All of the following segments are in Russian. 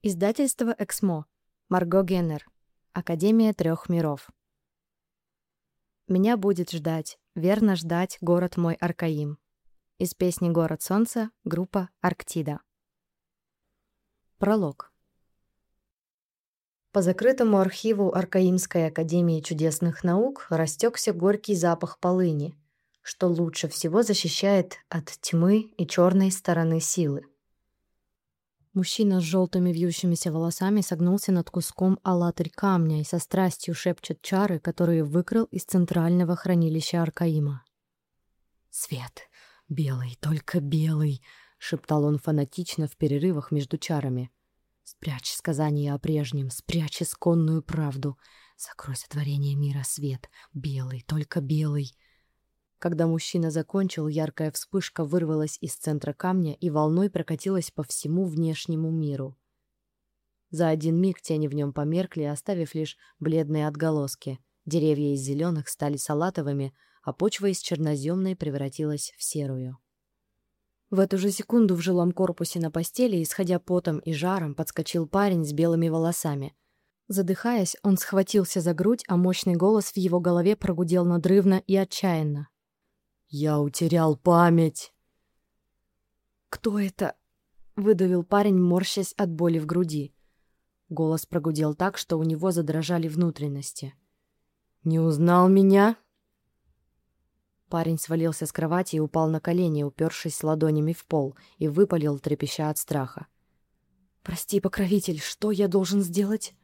Издательство «Эксмо». Марго Геннер. Академия трех миров. Меня будет ждать, верно ждать город мой Аркаим. Из песни «Город солнца» группа «Арктида». Пролог. По закрытому архиву Аркаимской академии чудесных наук растекся горький запах полыни, что лучше всего защищает от тьмы и черной стороны силы. Мужчина с желтыми вьющимися волосами согнулся над куском алатырь камня и со страстью шепчет чары, которые выкрал из центрального хранилища Аркаима. «Свет! Белый, только белый!» — шептал он фанатично в перерывах между чарами. «Спрячь сказание о прежнем, спрячь исконную правду. Закрой сотворение мира свет, белый, только белый!» Когда мужчина закончил, яркая вспышка вырвалась из центра камня и волной прокатилась по всему внешнему миру. За один миг тени в нем померкли, оставив лишь бледные отголоски. Деревья из зеленых стали салатовыми, а почва из черноземной превратилась в серую. В эту же секунду в жилом корпусе на постели, исходя потом и жаром, подскочил парень с белыми волосами. Задыхаясь, он схватился за грудь, а мощный голос в его голове прогудел надрывно и отчаянно. «Я утерял память!» «Кто это?» — выдавил парень, морщась от боли в груди. Голос прогудел так, что у него задрожали внутренности. «Не узнал меня?» Парень свалился с кровати и упал на колени, упершись ладонями в пол, и выпалил, трепеща от страха. «Прости, покровитель, что я должен сделать?»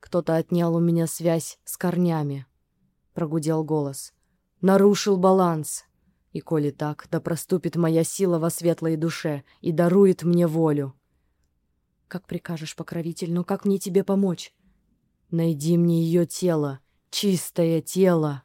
«Кто-то отнял у меня связь с корнями», — прогудел голос нарушил баланс. И коли так, да проступит моя сила во светлой душе и дарует мне волю. Как прикажешь, покровитель, но как мне тебе помочь? Найди мне ее тело, чистое тело.